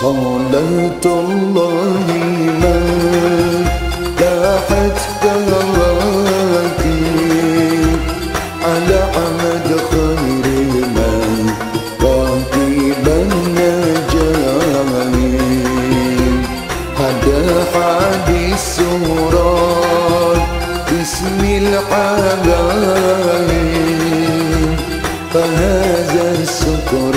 صلاة الله ما لاحت كواكب على عمد خير من راكب النجاني هذا حديث سورات بسم الحبايب فهذا السكر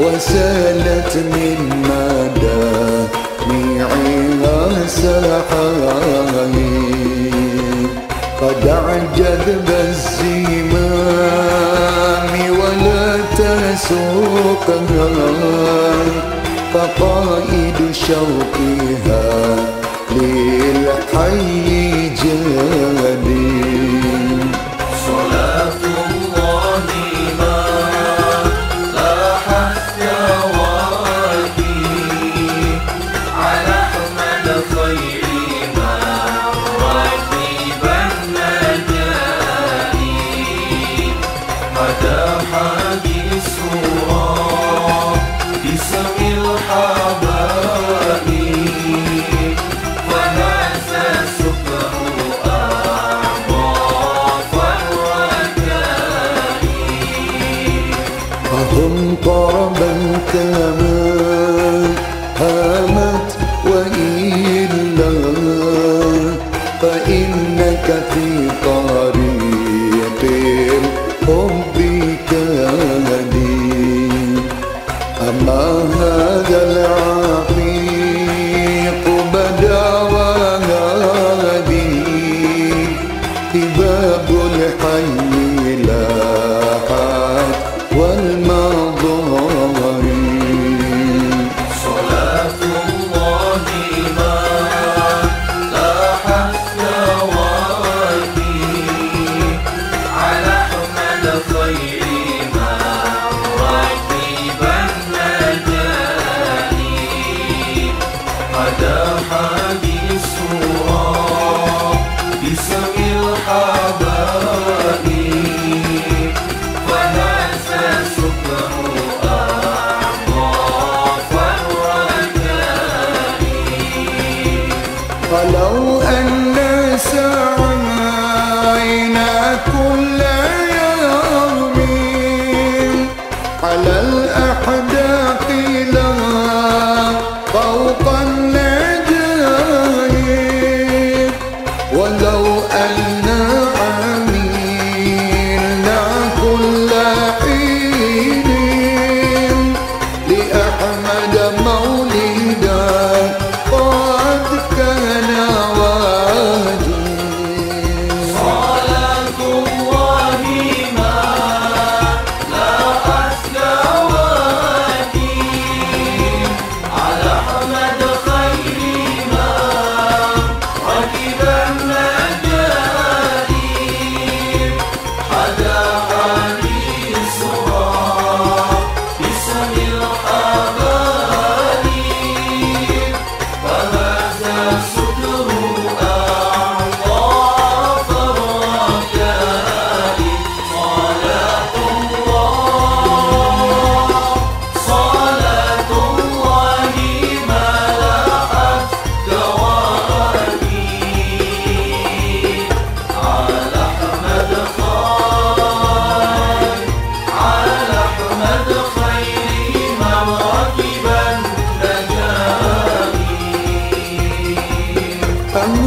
وسالت من مدامعها سحايا قد أعجب الزمام ولا تسوقها فقائد شوقها للحي فإنك في طريق الحب كهدي أما هذا العقيق بدأ وهادي باب الحي على الأحداق لا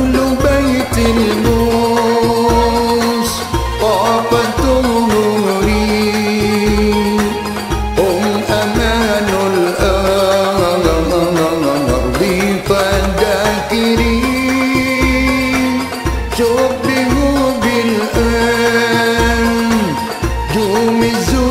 كل بيت الموس طاقة ظهري هم أمان الأرض فداكرين شبهوا بالآن جومزوا